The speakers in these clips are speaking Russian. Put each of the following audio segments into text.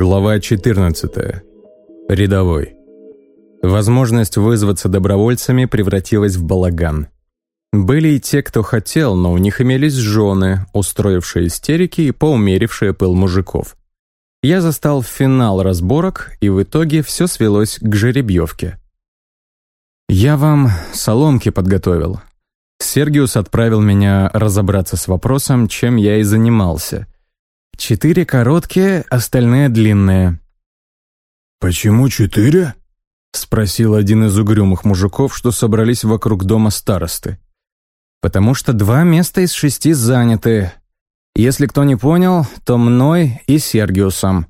Глава 14. Рядовой. Возможность вызваться добровольцами превратилась в балаган. Были и те, кто хотел, но у них имелись жены, устроившие истерики и поумерившие пыл мужиков. Я застал финал разборок, и в итоге все свелось к жеребьевке. «Я вам соломки подготовил». Сергиус отправил меня разобраться с вопросом, чем я и занимался. Четыре короткие, остальные длинные. «Почему четыре?» — спросил один из угрюмых мужиков, что собрались вокруг дома старосты. «Потому что два места из шести заняты. Если кто не понял, то мной и Сергиусом.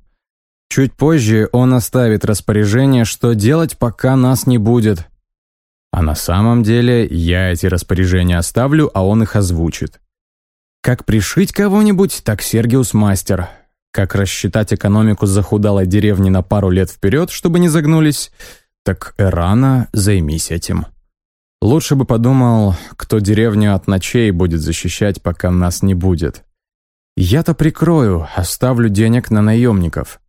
Чуть позже он оставит распоряжение, что делать, пока нас не будет. А на самом деле я эти распоряжения оставлю, а он их озвучит. Как пришить кого-нибудь, так Сергиус мастер. Как рассчитать экономику захудалой деревни на пару лет вперед, чтобы не загнулись, так Эрана займись этим. Лучше бы подумал, кто деревню от ночей будет защищать, пока нас не будет. Я-то прикрою, оставлю денег на наемников.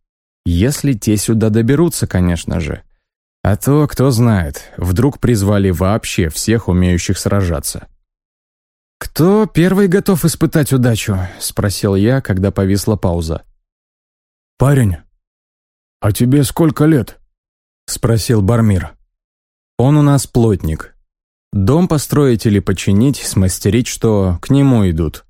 Если те сюда доберутся, конечно же. А то, кто знает, вдруг призвали вообще всех умеющих сражаться. «Кто первый готов испытать удачу?» — спросил я, когда повисла пауза. «Парень, а тебе сколько лет?» — спросил Бармир. «Он у нас плотник. Дом построить или починить, смастерить, что к нему идут.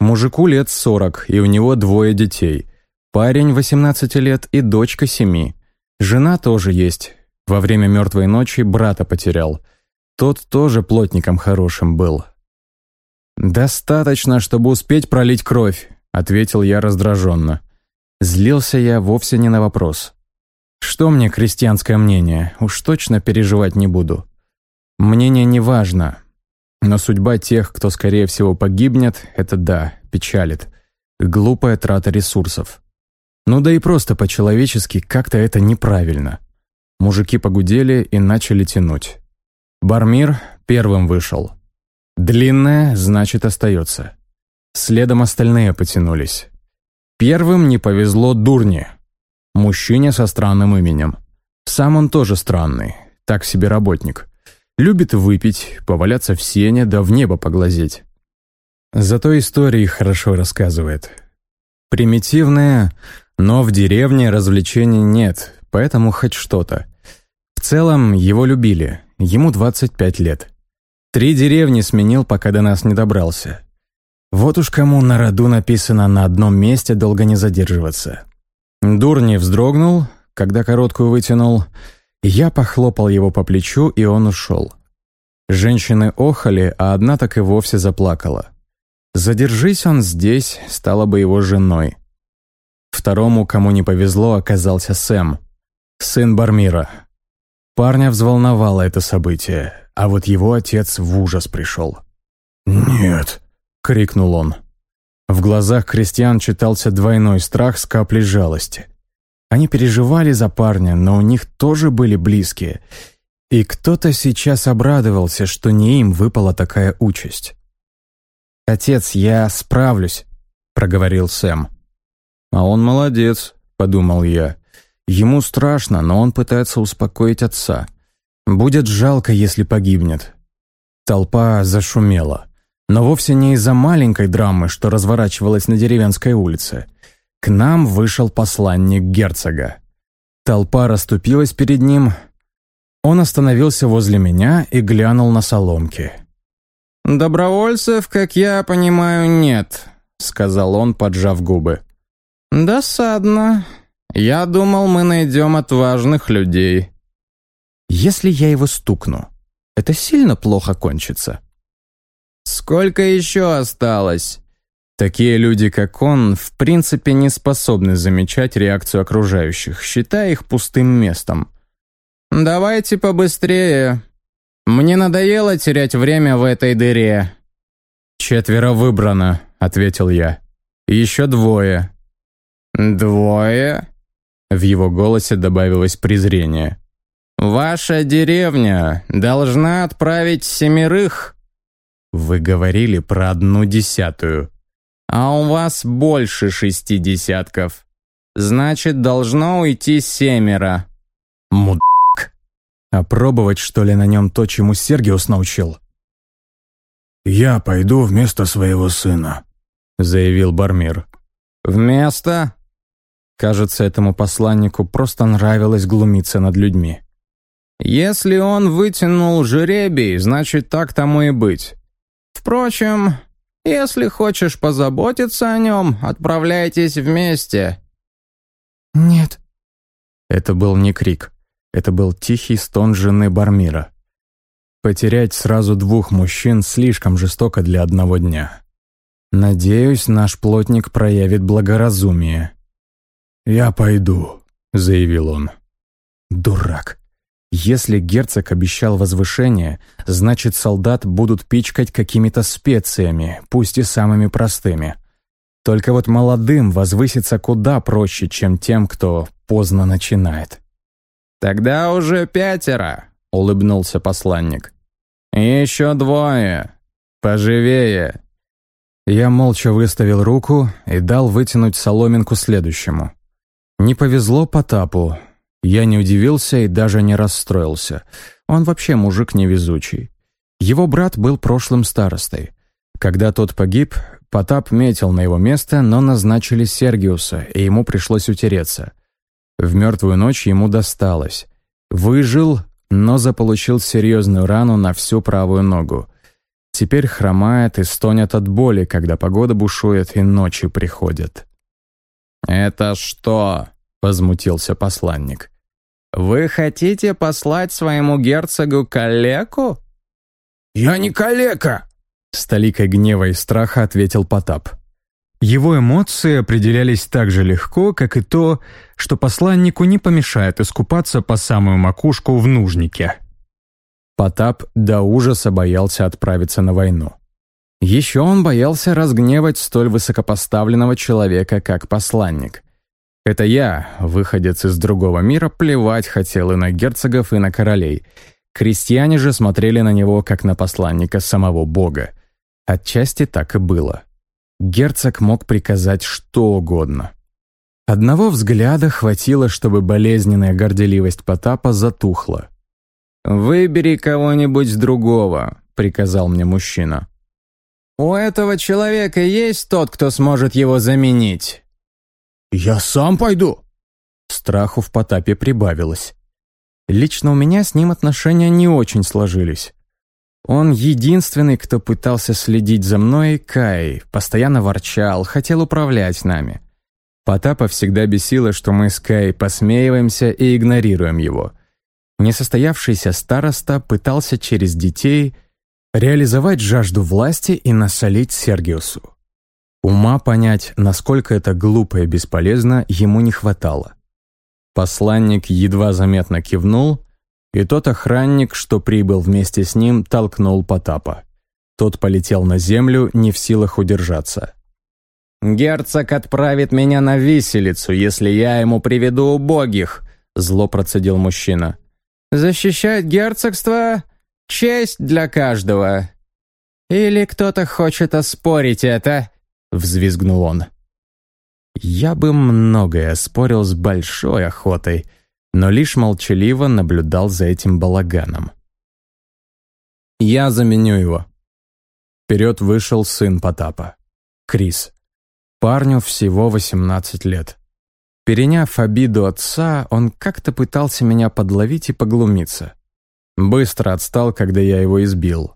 Мужику лет сорок, и у него двое детей. Парень 18 лет и дочка семи. Жена тоже есть. Во время мертвой ночи брата потерял. Тот тоже плотником хорошим был, «Достаточно, чтобы успеть пролить кровь», — ответил я раздраженно. Злился я вовсе не на вопрос. «Что мне крестьянское мнение? Уж точно переживать не буду. Мнение не важно, но судьба тех, кто, скорее всего, погибнет, это да, печалит. Глупая трата ресурсов. Ну да и просто по-человечески как-то это неправильно. Мужики погудели и начали тянуть. Бармир первым вышел. Длинная, значит, остается. Следом остальные потянулись. Первым не повезло дурни. Мужчине со странным именем. Сам он тоже странный, так себе работник. Любит выпить, поваляться в сене, да в небо поглазеть. Зато истории хорошо рассказывает. Примитивная, но в деревне развлечений нет, поэтому хоть что-то. В целом его любили, ему 25 лет. Три деревни сменил, пока до нас не добрался. Вот уж кому на роду написано на одном месте долго не задерживаться. Дурни вздрогнул, когда короткую вытянул. Я похлопал его по плечу, и он ушел. Женщины охали, а одна так и вовсе заплакала. Задержись он здесь, стала бы его женой. Второму, кому не повезло, оказался Сэм, сын Бармира. Парня взволновало это событие а вот его отец в ужас пришел. «Нет!» — крикнул он. В глазах крестьян читался двойной страх с каплей жалости. Они переживали за парня, но у них тоже были близкие. И кто-то сейчас обрадовался, что не им выпала такая участь. «Отец, я справлюсь», — проговорил Сэм. «А он молодец», — подумал я. «Ему страшно, но он пытается успокоить отца. Будет жалко, если погибнет. Толпа зашумела. Но вовсе не из-за маленькой драмы, что разворачивалась на деревенской улице. К нам вышел посланник герцога. Толпа расступилась перед ним. Он остановился возле меня и глянул на соломки. «Добровольцев, как я понимаю, нет», — сказал он, поджав губы. «Досадно. Я думал, мы найдем отважных людей». Если я его стукну, это сильно плохо кончится. «Сколько еще осталось?» Такие люди, как он, в принципе не способны замечать реакцию окружающих, считая их пустым местом. «Давайте побыстрее. Мне надоело терять время в этой дыре». «Четверо выбрано», — ответил я. «Еще двое». «Двое?» В его голосе добавилось презрение. «Ваша деревня должна отправить семерых». «Вы говорили про одну десятую». «А у вас больше шести десятков». Значит, должно уйти семеро. Мудак. Опробовать, что ли, на нем то, чему Сергиус научил? «Я пойду вместо своего сына», — заявил Бармир. «Вместо?» Кажется, этому посланнику просто нравилось глумиться над людьми. «Если он вытянул жеребий, значит, так тому и быть. Впрочем, если хочешь позаботиться о нем, отправляйтесь вместе». «Нет». Это был не крик. Это был тихий стон жены Бармира. Потерять сразу двух мужчин слишком жестоко для одного дня. Надеюсь, наш плотник проявит благоразумие. «Я пойду», — заявил он. Дурак. Если герцог обещал возвышение, значит, солдат будут пичкать какими-то специями, пусть и самыми простыми. Только вот молодым возвыситься куда проще, чем тем, кто поздно начинает. «Тогда уже пятеро», — улыбнулся посланник. «Еще двое. Поживее». Я молча выставил руку и дал вытянуть соломинку следующему. Не повезло Потапу, я не удивился и даже не расстроился. Он вообще мужик невезучий. Его брат был прошлым старостой. Когда тот погиб, Потап метил на его место, но назначили Сергиуса, и ему пришлось утереться. В мертвую ночь ему досталось. Выжил, но заполучил серьезную рану на всю правую ногу. Теперь хромает и стонет от боли, когда погода бушует и ночи приходят. «Это что?» — возмутился посланник. «Вы хотите послать своему герцогу калеку?» «Я не калека!» С толикой гнева и страха ответил Потап. Его эмоции определялись так же легко, как и то, что посланнику не помешает искупаться по самую макушку в нужнике. Потап до ужаса боялся отправиться на войну. Еще он боялся разгневать столь высокопоставленного человека, как посланник. Это я, выходец из другого мира, плевать хотел и на герцогов, и на королей. Крестьяне же смотрели на него, как на посланника самого бога. Отчасти так и было. Герцог мог приказать что угодно. Одного взгляда хватило, чтобы болезненная горделивость Потапа затухла. «Выбери кого-нибудь другого», — приказал мне мужчина. «У этого человека есть тот, кто сможет его заменить?» «Я сам пойду!» Страху в Потапе прибавилось. Лично у меня с ним отношения не очень сложились. Он единственный, кто пытался следить за мной, Кай, постоянно ворчал, хотел управлять нами. Потапа всегда бесило, что мы с Кай посмеиваемся и игнорируем его. Несостоявшийся староста пытался через детей реализовать жажду власти и насолить Сергиусу. Ума понять, насколько это глупо и бесполезно, ему не хватало. Посланник едва заметно кивнул, и тот охранник, что прибыл вместе с ним, толкнул Потапа. Тот полетел на землю, не в силах удержаться. «Герцог отправит меня на виселицу, если я ему приведу убогих», — зло процедил мужчина. «Защищать герцогство — честь для каждого. Или кто-то хочет оспорить это?» Взвизгнул он. Я бы многое спорил с большой охотой, но лишь молчаливо наблюдал за этим балаганом. «Я заменю его». Вперед вышел сын Потапа, Крис. Парню всего 18 лет. Переняв обиду отца, он как-то пытался меня подловить и поглумиться. Быстро отстал, когда я его избил.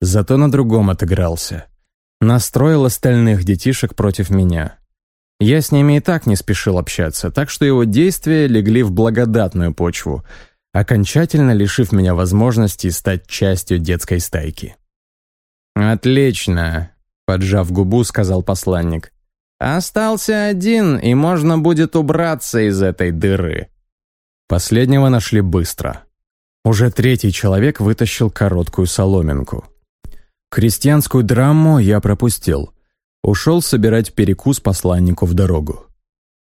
Зато на другом отыгрался настроил остальных детишек против меня. Я с ними и так не спешил общаться, так что его действия легли в благодатную почву, окончательно лишив меня возможности стать частью детской стайки. «Отлично», — поджав губу, сказал посланник. «Остался один, и можно будет убраться из этой дыры». Последнего нашли быстро. Уже третий человек вытащил короткую соломинку. Крестьянскую драму я пропустил. Ушел собирать перекус посланнику в дорогу.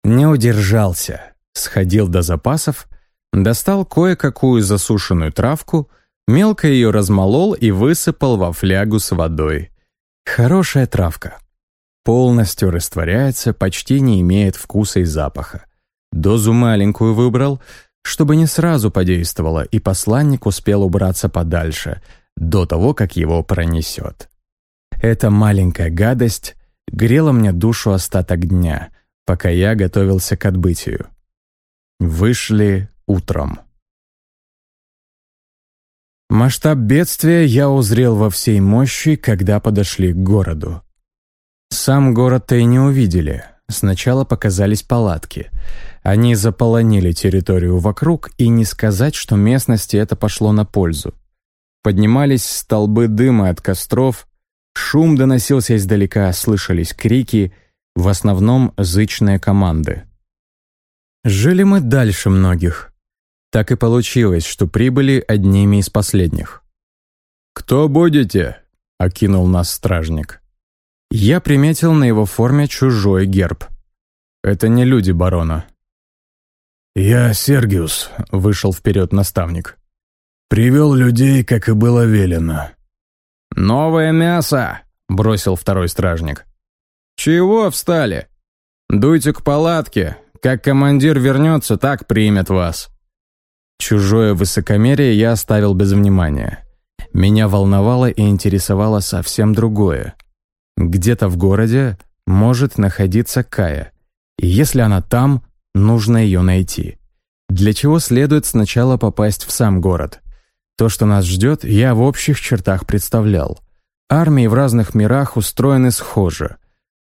Не удержался. Сходил до запасов, достал кое-какую засушенную травку, мелко ее размолол и высыпал во флягу с водой. Хорошая травка. полностью растворяется, почти не имеет вкуса и запаха. Дозу маленькую выбрал, чтобы не сразу подействовало, и посланник успел убраться подальше, до того, как его пронесет. Эта маленькая гадость грела мне душу остаток дня, пока я готовился к отбытию. Вышли утром. Масштаб бедствия я узрел во всей мощи, когда подошли к городу. Сам город-то и не увидели. Сначала показались палатки. Они заполонили территорию вокруг, и не сказать, что местности это пошло на пользу. Поднимались столбы дыма от костров, шум доносился издалека, слышались крики, в основном зычные команды. Жили мы дальше многих, так и получилось, что прибыли одними из последних. «Кто будете?» — окинул нас стражник. Я приметил на его форме чужой герб. Это не люди барона. «Я Сергиус», — вышел вперед наставник. «Привел людей, как и было велено». «Новое мясо!» — бросил второй стражник. «Чего встали? Дуйте к палатке. Как командир вернется, так примет вас». Чужое высокомерие я оставил без внимания. Меня волновало и интересовало совсем другое. Где-то в городе может находиться Кая. И если она там, нужно ее найти. Для чего следует сначала попасть в сам город. То, что нас ждет, я в общих чертах представлял. Армии в разных мирах устроены схоже.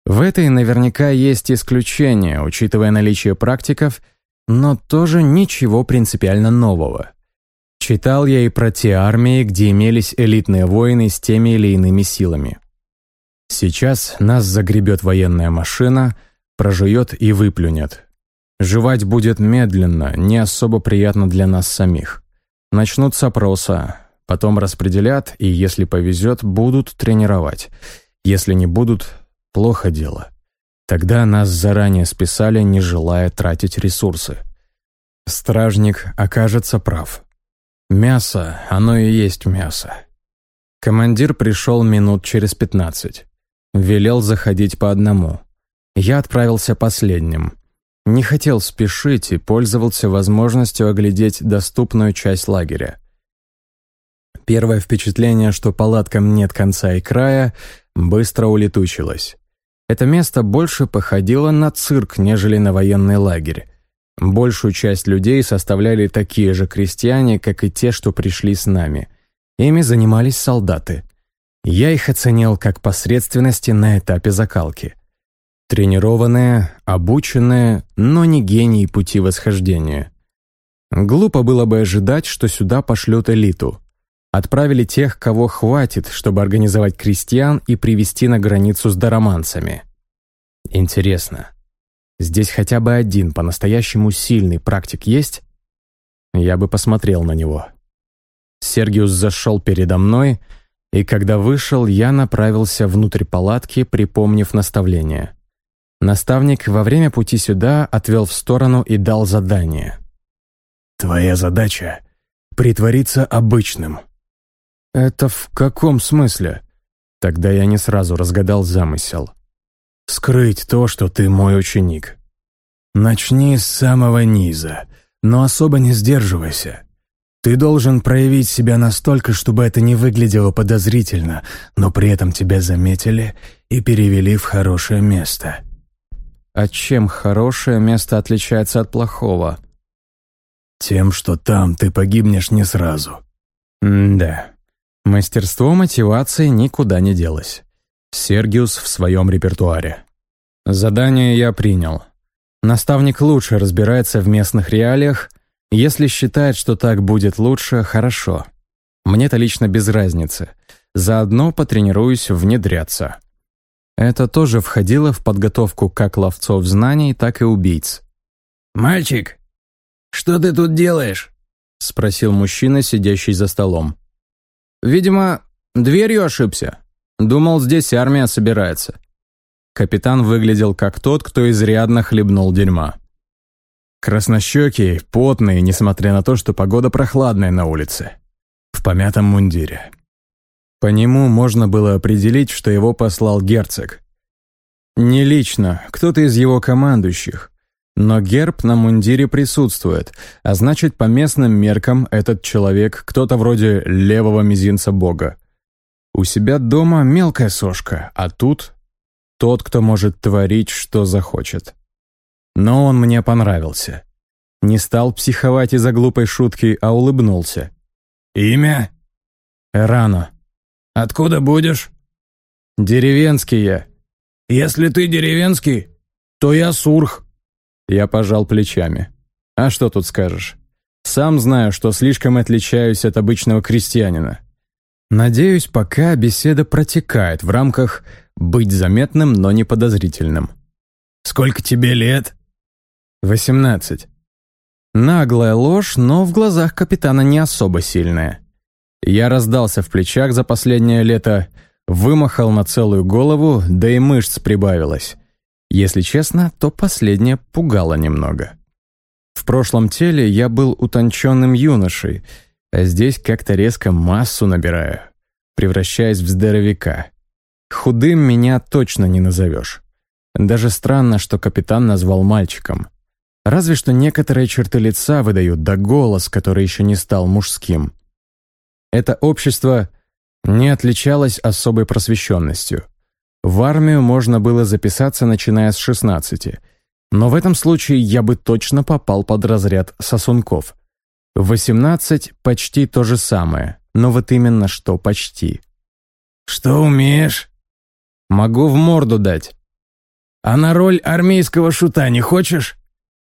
В этой наверняка есть исключения, учитывая наличие практиков – но тоже ничего принципиально нового. Читал я и про те армии, где имелись элитные воины с теми или иными силами. Сейчас нас загребет военная машина, прожует и выплюнет. Жевать будет медленно, не особо приятно для нас самих. Начнут с опроса, потом распределят и, если повезет, будут тренировать. Если не будут, плохо дело. Тогда нас заранее списали, не желая тратить ресурсы. Стражник окажется прав. Мясо, оно и есть мясо. Командир пришел минут через пятнадцать. Велел заходить по одному. Я отправился последним. Не хотел спешить и пользовался возможностью оглядеть доступную часть лагеря. Первое впечатление, что палаткам нет конца и края, быстро улетучилось. Это место больше походило на цирк, нежели на военный лагерь. Большую часть людей составляли такие же крестьяне, как и те, что пришли с нами. Ими занимались солдаты. Я их оценил как посредственности на этапе закалки. Тренированные, обученные, но не гении пути восхождения. Глупо было бы ожидать, что сюда пошлют элиту. Отправили тех, кого хватит, чтобы организовать крестьян и привести на границу с дароманцами. Интересно, здесь хотя бы один по-настоящему сильный практик есть? Я бы посмотрел на него. Сергиус зашел передо мной, и когда вышел, я направился внутрь палатки, припомнив наставление. Наставник во время пути сюда отвел в сторону и дал задание. «Твоя задача — притвориться обычным», «Это в каком смысле?» Тогда я не сразу разгадал замысел. «Скрыть то, что ты мой ученик. Начни с самого низа, но особо не сдерживайся. Ты должен проявить себя настолько, чтобы это не выглядело подозрительно, но при этом тебя заметили и перевели в хорошее место». «А чем хорошее место отличается от плохого?» «Тем, что там ты погибнешь не сразу». «М-да». Мастерство мотивации никуда не делось. Сергиус в своем репертуаре. Задание я принял. Наставник лучше разбирается в местных реалиях. Если считает, что так будет лучше, хорошо. Мне-то лично без разницы. Заодно потренируюсь внедряться. Это тоже входило в подготовку как ловцов знаний, так и убийц. «Мальчик, что ты тут делаешь?» — спросил мужчина, сидящий за столом. Видимо, дверью ошибся. Думал, здесь армия собирается. Капитан выглядел как тот, кто изрядно хлебнул дерьма. Краснощекий, потный, несмотря на то, что погода прохладная на улице. В помятом мундире. По нему можно было определить, что его послал герцог. Не лично, кто-то из его командующих. Но герб на мундире присутствует, а значит, по местным меркам этот человек кто-то вроде левого мизинца бога. У себя дома мелкая сошка, а тут тот, кто может творить, что захочет. Но он мне понравился. Не стал психовать из-за глупой шутки, а улыбнулся. «Имя?» «Рано». «Откуда будешь?» «Деревенский я». «Если ты деревенский, то я сурх». Я пожал плечами. «А что тут скажешь? Сам знаю, что слишком отличаюсь от обычного крестьянина. Надеюсь, пока беседа протекает в рамках «быть заметным, но не подозрительным». «Сколько тебе лет?» «Восемнадцать». Наглая ложь, но в глазах капитана не особо сильная. Я раздался в плечах за последнее лето, вымахал на целую голову, да и мышц прибавилось. Если честно, то последнее пугало немного. В прошлом теле я был утонченным юношей, а здесь как-то резко массу набираю, превращаясь в здоровяка. Худым меня точно не назовешь. Даже странно, что капитан назвал мальчиком. Разве что некоторые черты лица выдают, да голос, который еще не стал мужским. Это общество не отличалось особой просвещенностью. В армию можно было записаться, начиная с 16, но в этом случае я бы точно попал под разряд сосунков. 18 — почти то же самое, но вот именно что почти. «Что умеешь?» «Могу в морду дать». «А на роль армейского шута не хочешь?»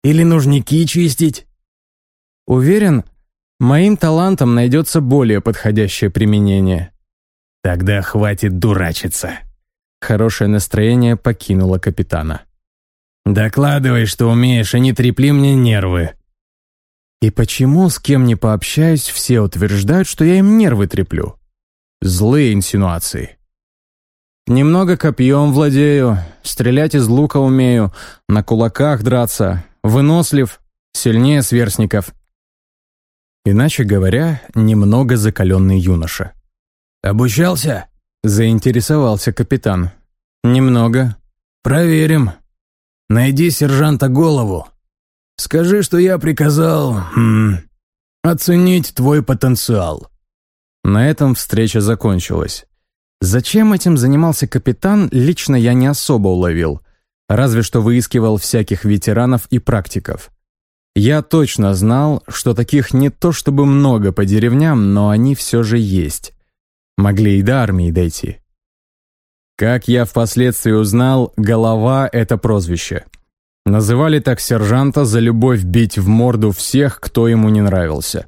Или нужники чистить?» «Уверен, моим талантам найдется более подходящее применение». «Тогда хватит дурачиться». Хорошее настроение покинуло капитана. «Докладывай, что умеешь, и не трепли мне нервы». «И почему, с кем не пообщаюсь, все утверждают, что я им нервы треплю?» Злые инсинуации. «Немного копьем владею, стрелять из лука умею, на кулаках драться, вынослив, сильнее сверстников. Иначе говоря, немного закаленный юноша. «Обучался?» — заинтересовался капитан. «Немного». «Проверим. Найди сержанта голову. Скажи, что я приказал... Хм, оценить твой потенциал». На этом встреча закончилась. Зачем этим занимался капитан, лично я не особо уловил разве что выискивал всяких ветеранов и практиков. Я точно знал, что таких не то чтобы много по деревням, но они все же есть. Могли и до армии дойти. Как я впоследствии узнал, «голова» — это прозвище. Называли так сержанта за любовь бить в морду всех, кто ему не нравился.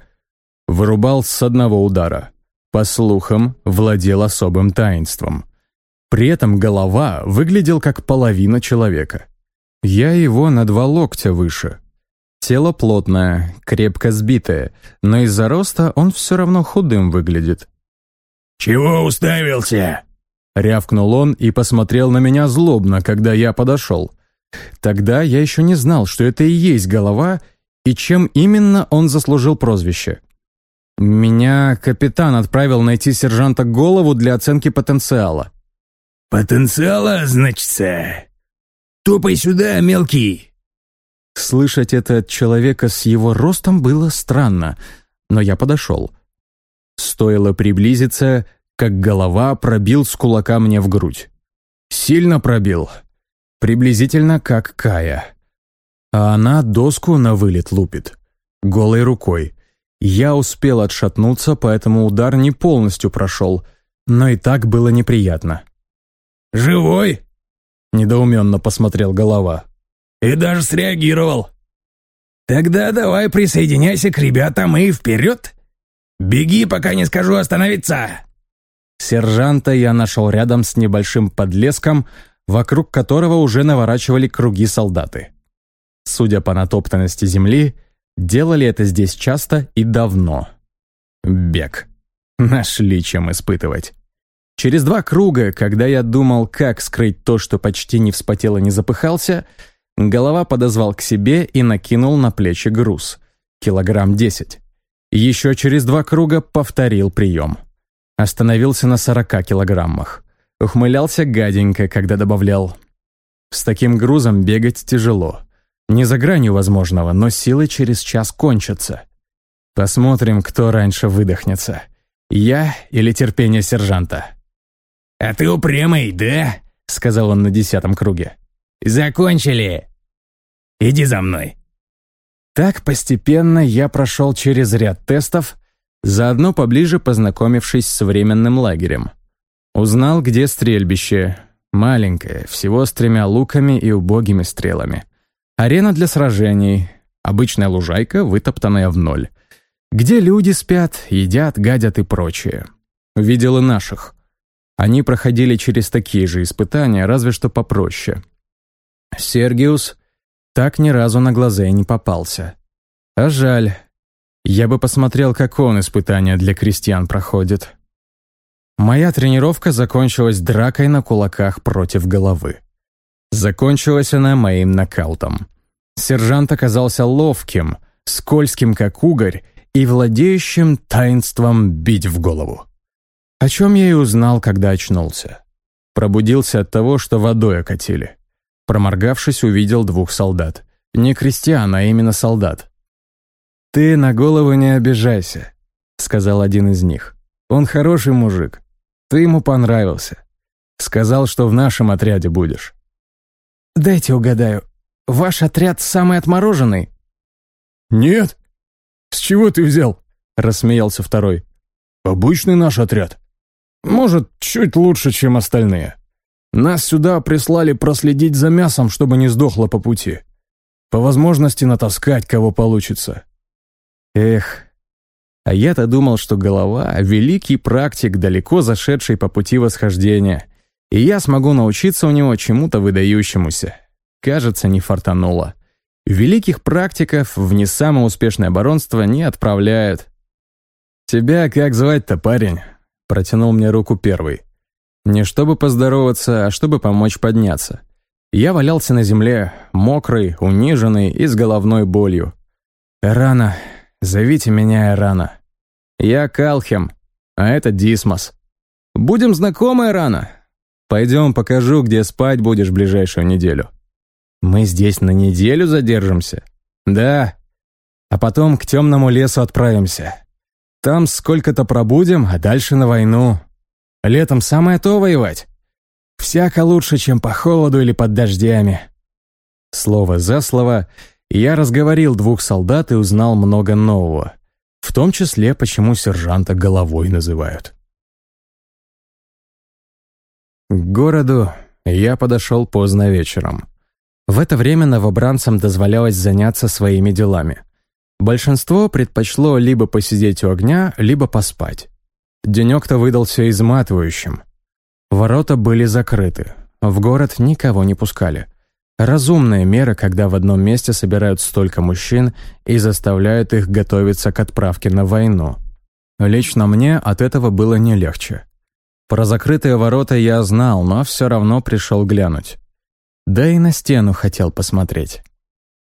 Вырубал с одного удара. По слухам, владел особым таинством. При этом голова выглядел как половина человека. Я его на два локтя выше. Тело плотное, крепко сбитое, но из-за роста он все равно худым выглядит. «Чего уставился?» Рявкнул он и посмотрел на меня злобно, когда я подошел. Тогда я еще не знал, что это и есть голова, и чем именно он заслужил прозвище. Меня капитан отправил найти сержанта голову для оценки потенциала. «Потенциала, значится? Топай сюда, мелкий!» Слышать это от человека с его ростом было странно, но я подошел. Стоило приблизиться, как голова пробил с кулака мне в грудь. Сильно пробил. Приблизительно как Кая. А она доску на вылет лупит. Голой рукой. Я успел отшатнуться, поэтому удар не полностью прошел, но и так было неприятно. «Живой?» — недоуменно посмотрел голова. «И даже среагировал. Тогда давай присоединяйся к ребятам и вперед! Беги, пока не скажу остановиться!» Сержанта я нашел рядом с небольшим подлеском, вокруг которого уже наворачивали круги солдаты. Судя по натоптанности земли, делали это здесь часто и давно. Бег. Нашли чем испытывать. Через два круга, когда я думал, как скрыть то, что почти не вспотел и не запыхался, голова подозвал к себе и накинул на плечи груз. Килограмм десять. Еще через два круга повторил прием. Остановился на сорока килограммах. Ухмылялся гаденько, когда добавлял С таким грузом бегать тяжело. Не за гранью возможного, но силы через час кончатся. Посмотрим, кто раньше выдохнется. Я или терпение сержанта. «А ты упрямый, да?» — сказал он на десятом круге. «Закончили! Иди за мной!» Так постепенно я прошел через ряд тестов, заодно поближе познакомившись с временным лагерем. Узнал, где стрельбище. Маленькое, всего с тремя луками и убогими стрелами. Арена для сражений. Обычная лужайка, вытоптанная в ноль. Где люди спят, едят, гадят и прочее. Видел и наших. Они проходили через такие же испытания, разве что попроще. Сергиус так ни разу на глаза и не попался. А жаль. Я бы посмотрел, как он испытания для крестьян проходит. Моя тренировка закончилась дракой на кулаках против головы. Закончилась она моим нокаутом. Сержант оказался ловким, скользким как угорь и владеющим таинством бить в голову. О чем я и узнал, когда очнулся. Пробудился от того, что водой окатили. Проморгавшись, увидел двух солдат. Не крестьян, а именно солдат. «Ты на голову не обижайся», — сказал один из них. «Он хороший мужик. Ты ему понравился. Сказал, что в нашем отряде будешь». «Дайте угадаю. Ваш отряд самый отмороженный?» «Нет. С чего ты взял?» — рассмеялся второй. «Обычный наш отряд. Может, чуть лучше, чем остальные. Нас сюда прислали проследить за мясом, чтобы не сдохло по пути. По возможности натаскать, кого получится». «Эх, а я-то думал, что голова — великий практик, далеко зашедший по пути восхождения, и я смогу научиться у него чему-то выдающемуся. Кажется, не фартануло. Великих практиков в не самое успешное оборонство не отправляют. «Тебя как звать-то, парень?» — протянул мне руку первый. Не чтобы поздороваться, а чтобы помочь подняться. Я валялся на земле, мокрый, униженный и с головной болью. «Рано, Зовите меня Эрана. Я Калхем, а это Дисмос. Будем знакомы, Эрана? Пойдем покажу, где спать будешь ближайшую неделю. Мы здесь на неделю задержимся? Да. А потом к темному лесу отправимся. Там сколько-то пробудем, а дальше на войну. Летом самое то воевать. Всяко лучше, чем по холоду или под дождями. Слово за слово — я разговорил двух солдат и узнал много нового. В том числе, почему сержанта головой называют. К городу я подошел поздно вечером. В это время новобранцам дозволялось заняться своими делами. Большинство предпочло либо посидеть у огня, либо поспать. Денек-то выдался изматывающим. Ворота были закрыты. В город никого не пускали. Разумная мера, когда в одном месте собирают столько мужчин и заставляют их готовиться к отправке на войну. Лично мне от этого было не легче. Про закрытые ворота я знал, но все равно пришел глянуть. Да и на стену хотел посмотреть.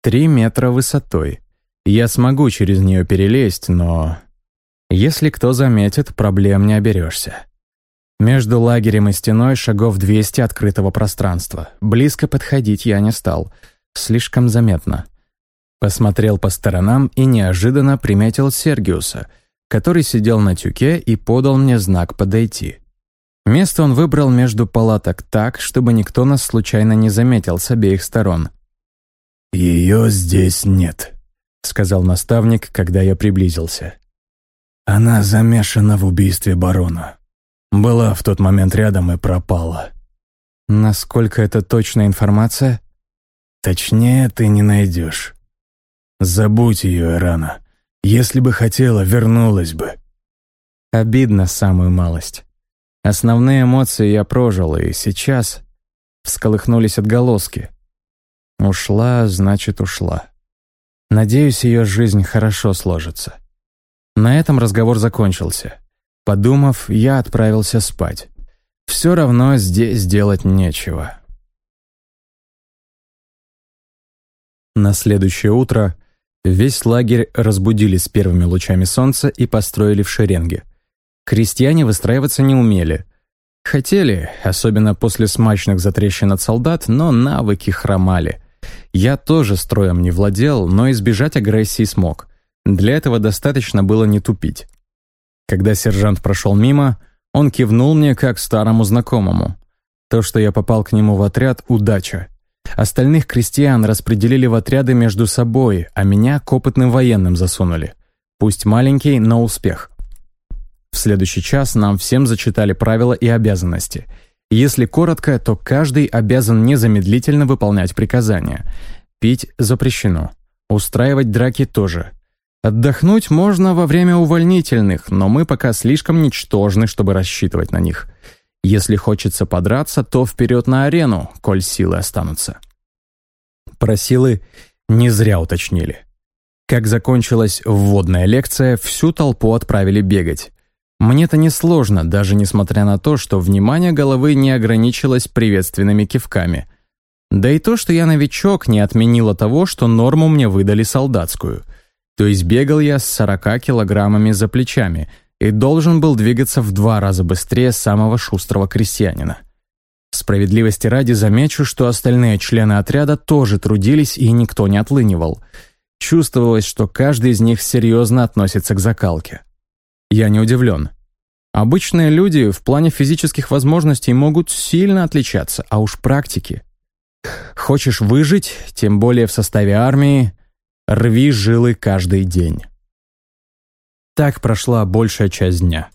Три метра высотой. Я смогу через нее перелезть, но... Если кто заметит, проблем не оберешься. Между лагерем и стеной шагов 200 открытого пространства. Близко подходить я не стал. Слишком заметно. Посмотрел по сторонам и неожиданно приметил Сергиуса, который сидел на тюке и подал мне знак подойти. Место он выбрал между палаток так, чтобы никто нас случайно не заметил с обеих сторон. «Ее здесь нет», — сказал наставник, когда я приблизился. «Она замешана в убийстве барона. Была в тот момент рядом и пропала. Насколько это точная информация? Точнее ты не найдешь. Забудь ее, Эрана. Если бы хотела, вернулась бы. Обидно самую малость. Основные эмоции я прожил, и сейчас всколыхнулись отголоски. Ушла, значит, ушла. Надеюсь, ее жизнь хорошо сложится. На этом разговор закончился. Подумав, я отправился спать. Все равно здесь делать нечего. На следующее утро весь лагерь разбудили с первыми лучами солнца и построили в шеренге. Крестьяне выстраиваться не умели. Хотели, особенно после смачных затрещин от солдат, но навыки хромали. Я тоже строем не владел, но избежать агрессии смог. Для этого достаточно было не тупить. Когда сержант прошел мимо, он кивнул мне как старому знакомому. То, что я попал к нему в отряд – удача. Остальных крестьян распределили в отряды между собой, а меня к опытным военным засунули. Пусть маленький, но успех. В следующий час нам всем зачитали правила и обязанности. Если коротко, то каждый обязан незамедлительно выполнять приказания. Пить запрещено. Устраивать драки тоже. Отдохнуть можно во время увольнительных, но мы пока слишком ничтожны, чтобы рассчитывать на них. Если хочется подраться, то вперед на арену, коль силы останутся. Про силы не зря уточнили. Как закончилась вводная лекция, всю толпу отправили бегать. Мне-то несложно, даже несмотря на то, что внимание головы не ограничилось приветственными кивками. Да и то, что я новичок, не отменило того, что норму мне выдали солдатскую. То есть бегал я с 40 килограммами за плечами и должен был двигаться в два раза быстрее самого шустрого крестьянина. Справедливости ради замечу, что остальные члены отряда тоже трудились и никто не отлынивал. Чувствовалось, что каждый из них серьезно относится к закалке. Я не удивлен. Обычные люди в плане физических возможностей могут сильно отличаться, а уж практики. Хочешь выжить, тем более в составе армии, рви жилы каждый день. Так прошла большая часть дня.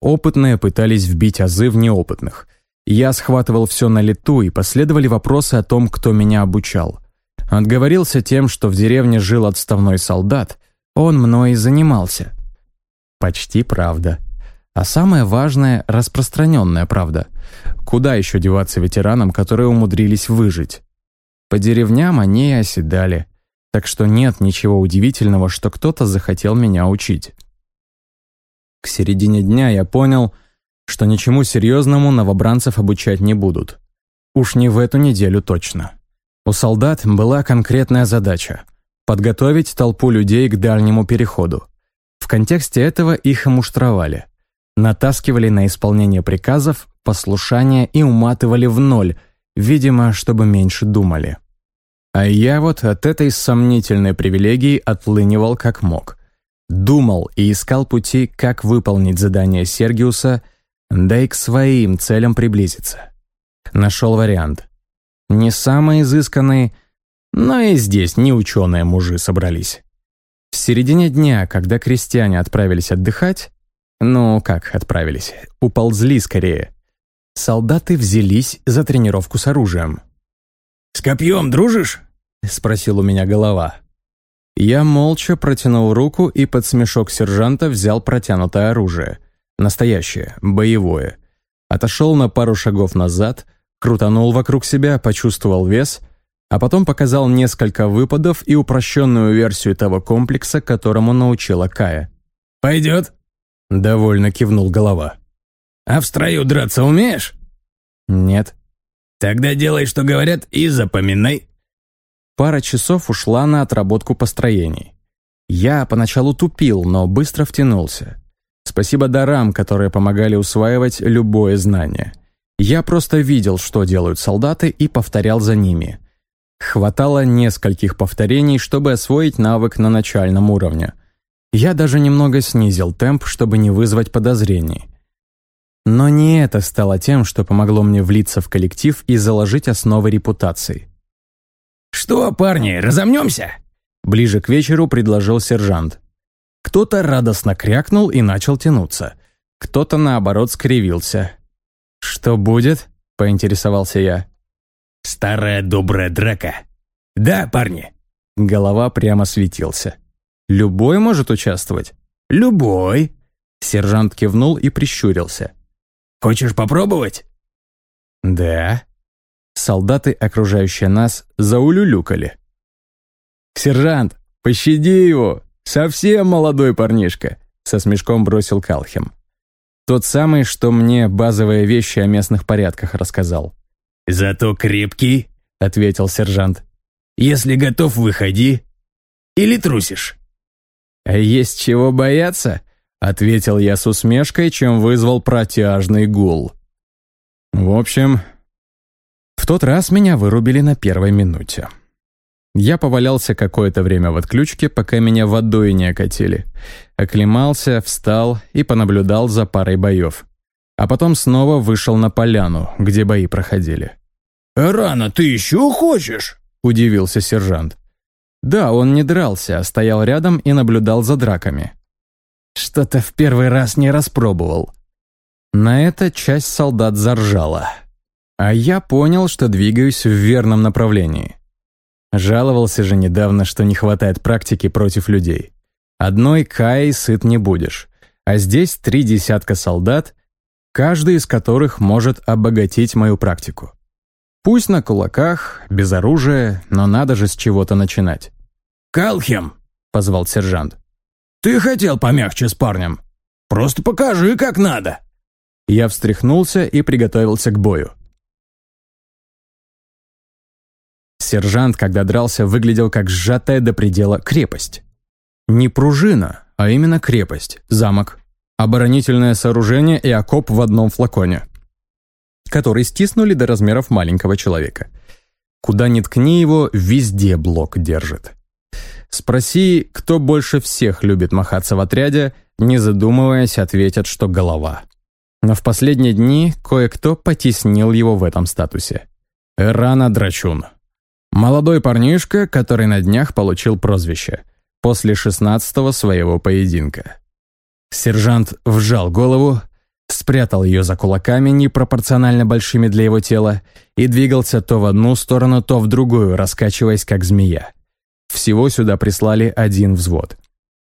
Опытные пытались вбить азы в неопытных. Я схватывал все на лету, и последовали вопросы о том, кто меня обучал. Отговорился тем, что в деревне жил отставной солдат, он мной и занимался. Почти правда. А самое важное — распространенная правда. Куда еще деваться ветеранам, которые умудрились выжить? По деревням они и оседали. Так что нет ничего удивительного, что кто-то захотел меня учить. К середине дня я понял, что ничему серьезному новобранцев обучать не будут. Уж не в эту неделю точно. У солдат была конкретная задача — подготовить толпу людей к дальнему переходу. В контексте этого их и муштровали. Натаскивали на исполнение приказов, послушание и уматывали в ноль, видимо, чтобы меньше думали. А я вот от этой сомнительной привилегии отлынивал как мог. Думал и искал пути, как выполнить задание Сергиуса, да и к своим целям приблизиться. Нашел вариант. Не самый изысканный, но и здесь не ученые мужи собрались. В середине дня, когда крестьяне отправились отдыхать, ну как отправились, уползли скорее, солдаты взялись за тренировку с оружием. «С копьем дружишь?» — спросил у меня голова. Я молча протянул руку и под смешок сержанта взял протянутое оружие. Настоящее, боевое. Отошел на пару шагов назад, крутанул вокруг себя, почувствовал вес а потом показал несколько выпадов и упрощенную версию того комплекса, которому научила Кая. «Пойдет?» — довольно кивнул голова. «А в строю драться умеешь?» «Нет». «Тогда делай, что говорят, и запоминай». Пара часов ушла на отработку построений. Я поначалу тупил, но быстро втянулся. Спасибо дарам, которые помогали усваивать любое знание. Я просто видел, что делают солдаты, и повторял за ними — Хватало нескольких повторений, чтобы освоить навык на начальном уровне. Я даже немного снизил темп, чтобы не вызвать подозрений. Но не это стало тем, что помогло мне влиться в коллектив и заложить основы репутации. «Что, парни, разомнемся?» Ближе к вечеру предложил сержант. Кто-то радостно крякнул и начал тянуться. Кто-то, наоборот, скривился. «Что будет?» — поинтересовался я. Старая добрая драка. Да, парни?» Голова прямо светился. «Любой может участвовать?» «Любой». Сержант кивнул и прищурился. «Хочешь попробовать?» «Да». Солдаты, окружающие нас, заулюлюкали. «Сержант, пощади его! Совсем молодой парнишка!» Со смешком бросил Калхем. Тот самый, что мне базовые вещи о местных порядках рассказал. «Зато крепкий», — ответил сержант. «Если готов, выходи. Или трусишь?» «А есть чего бояться?» — ответил я с усмешкой, чем вызвал протяжный гул. В общем, в тот раз меня вырубили на первой минуте. Я повалялся какое-то время в отключке, пока меня водой не окатили. Оклемался, встал и понаблюдал за парой боев. А потом снова вышел на поляну, где бои проходили. «Рано, ты еще хочешь?» – удивился сержант. Да, он не дрался, а стоял рядом и наблюдал за драками. Что-то в первый раз не распробовал. На это часть солдат заржала. А я понял, что двигаюсь в верном направлении. Жаловался же недавно, что не хватает практики против людей. Одной Каей сыт не будешь. А здесь три десятка солдат, каждый из которых может обогатить мою практику. Пусть на кулаках, без оружия, но надо же с чего-то начинать. «Калхем!» — позвал сержант. «Ты хотел помягче с парнем. Просто покажи, как надо!» Я встряхнулся и приготовился к бою. Сержант, когда дрался, выглядел как сжатая до предела крепость. Не пружина, а именно крепость, замок, оборонительное сооружение и окоп в одном флаконе, который стиснули до размеров маленького человека. Куда ни ткни его, везде блок держит. Спроси, кто больше всех любит махаться в отряде, не задумываясь, ответят, что голова. Но в последние дни кое-кто потеснил его в этом статусе. Рана Драчун. Молодой парнишка, который на днях получил прозвище. После шестнадцатого своего поединка. Сержант вжал голову, спрятал ее за кулаками, непропорционально большими для его тела, и двигался то в одну сторону, то в другую, раскачиваясь как змея. Всего сюда прислали один взвод.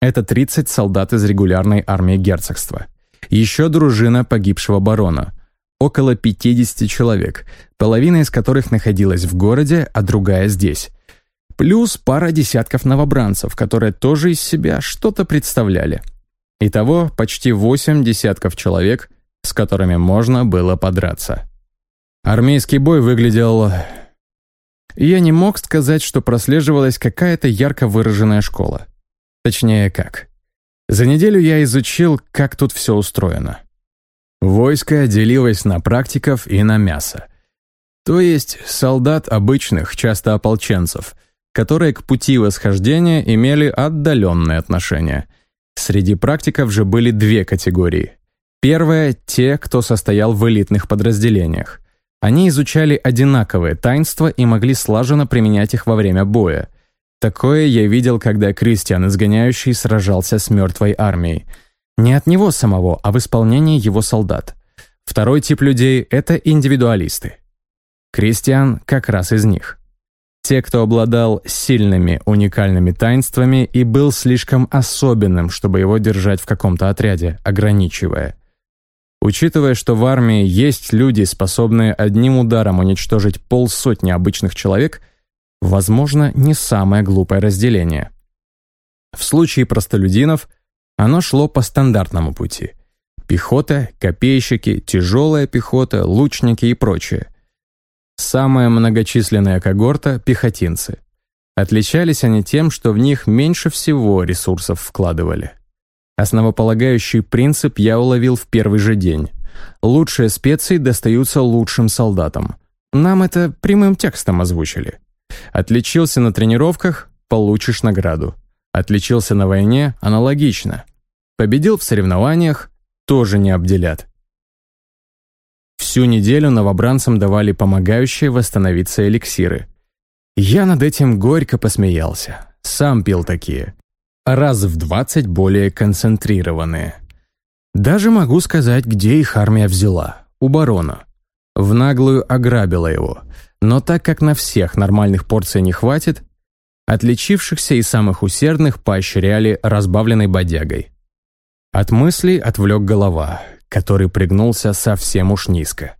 Это 30 солдат из регулярной армии герцогства. Еще дружина погибшего барона. Около 50 человек, половина из которых находилась в городе, а другая здесь. Плюс пара десятков новобранцев, которые тоже из себя что-то представляли. Итого почти 8 десятков человек, с которыми можно было подраться. Армейский бой выглядел я не мог сказать, что прослеживалась какая-то ярко выраженная школа. Точнее, как. За неделю я изучил, как тут все устроено. Войско делилось на практиков и на мясо. То есть солдат обычных, часто ополченцев, которые к пути восхождения имели отдаленное отношение. Среди практиков же были две категории. Первая – те, кто состоял в элитных подразделениях. Они изучали одинаковые таинства и могли слаженно применять их во время боя. Такое я видел, когда Кристиан Изгоняющий сражался с мертвой армией. Не от него самого, а в исполнении его солдат. Второй тип людей — это индивидуалисты. Кристиан как раз из них. Те, кто обладал сильными, уникальными таинствами и был слишком особенным, чтобы его держать в каком-то отряде, ограничивая. Учитывая, что в армии есть люди, способные одним ударом уничтожить полсотни обычных человек, возможно, не самое глупое разделение. В случае простолюдинов оно шло по стандартному пути. Пехота, копейщики, тяжелая пехота, лучники и прочее. Самая многочисленная когорта – пехотинцы. Отличались они тем, что в них меньше всего ресурсов вкладывали. Основополагающий принцип я уловил в первый же день. Лучшие специи достаются лучшим солдатам. Нам это прямым текстом озвучили. Отличился на тренировках – получишь награду. Отличился на войне – аналогично. Победил в соревнованиях – тоже не обделят. Всю неделю новобранцам давали помогающие восстановиться эликсиры. Я над этим горько посмеялся. Сам пил такие раз в 20 более концентрированные. Даже могу сказать, где их армия взяла. У барона. В наглую ограбила его. Но так как на всех нормальных порций не хватит, отличившихся и самых усердных поощряли разбавленной бодягой. От мыслей отвлек голова, который пригнулся совсем уж низко.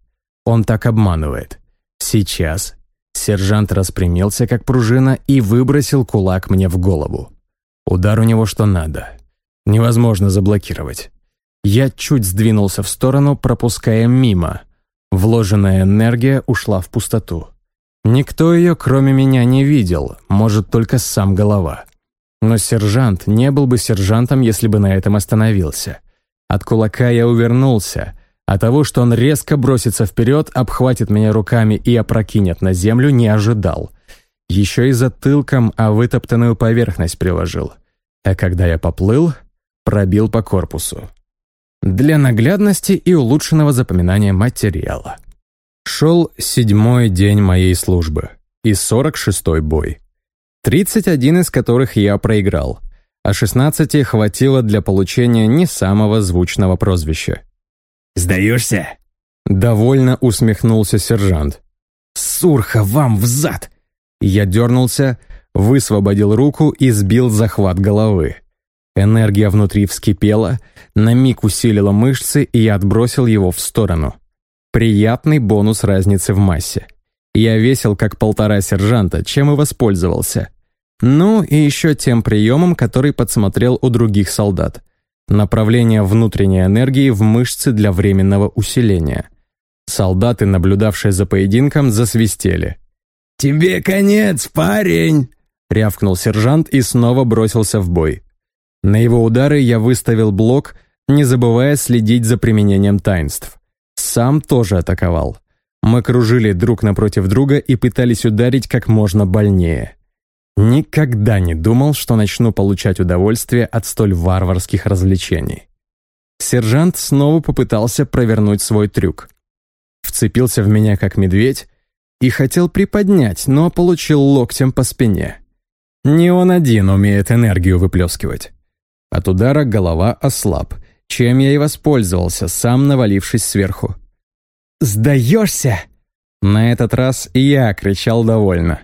Он так обманывает. Сейчас сержант распрямился, как пружина, и выбросил кулак мне в голову. Удар у него что надо. Невозможно заблокировать. Я чуть сдвинулся в сторону, пропуская мимо. Вложенная энергия ушла в пустоту. Никто ее, кроме меня, не видел, может, только сам голова. Но сержант не был бы сержантом, если бы на этом остановился. От кулака я увернулся, А того, что он резко бросится вперед, обхватит меня руками и опрокинет на землю, не ожидал. Еще и затылком о вытоптанную поверхность приложил. А когда я поплыл, пробил по корпусу. Для наглядности и улучшенного запоминания материала. Шел седьмой день моей службы и сорок шестой бой. Тридцать один из которых я проиграл, а шестнадцати хватило для получения не самого звучного прозвища. «Сдаешься?» Довольно усмехнулся сержант. «Сурха, вам взад!» Я дернулся, высвободил руку и сбил захват головы. Энергия внутри вскипела, на миг усилила мышцы, и я отбросил его в сторону. Приятный бонус разницы в массе. Я весил как полтора сержанта, чем и воспользовался. Ну и еще тем приемом, который подсмотрел у других солдат. Направление внутренней энергии в мышцы для временного усиления. Солдаты, наблюдавшие за поединком, засвистели. «Тебе конец, парень!» — рявкнул сержант и снова бросился в бой. На его удары я выставил блок, не забывая следить за применением таинств. Сам тоже атаковал. Мы кружили друг напротив друга и пытались ударить как можно больнее. Никогда не думал, что начну получать удовольствие от столь варварских развлечений. Сержант снова попытался провернуть свой трюк. Вцепился в меня как медведь и хотел приподнять, но получил локтем по спине. Не он один умеет энергию выплескивать. От удара голова ослаб, чем я и воспользовался, сам навалившись сверху. «Сдаешься?» На этот раз я кричал довольно.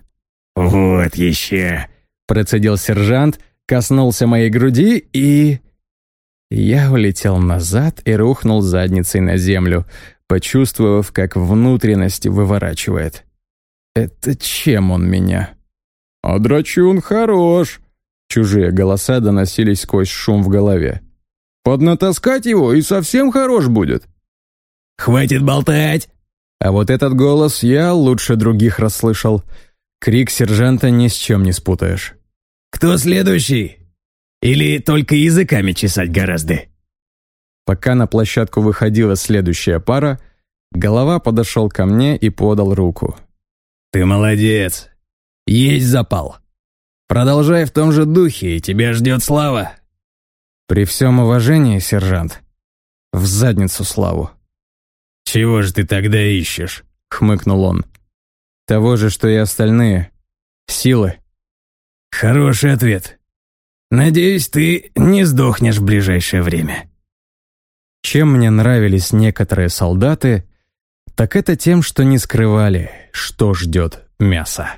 «Вот еще!» — процедил сержант, коснулся моей груди и... Я улетел назад и рухнул задницей на землю, почувствовав, как внутренности выворачивает. Это чем он меня? «А драчун хорош!» Чужие голоса доносились сквозь шум в голове. «Поднатаскать его и совсем хорош будет!» «Хватит болтать!» А вот этот голос я лучше других расслышал — Крик сержанта ни с чем не спутаешь. «Кто следующий? Или только языками чесать гораздо?» Пока на площадку выходила следующая пара, голова подошел ко мне и подал руку. «Ты молодец. Есть запал. Продолжай в том же духе, и тебя ждет слава». «При всем уважении, сержант, в задницу славу». «Чего же ты тогда ищешь?» — хмыкнул он. Того же, что и остальные. Силы. Хороший ответ. Надеюсь, ты не сдохнешь в ближайшее время. Чем мне нравились некоторые солдаты, так это тем, что не скрывали, что ждет мясо.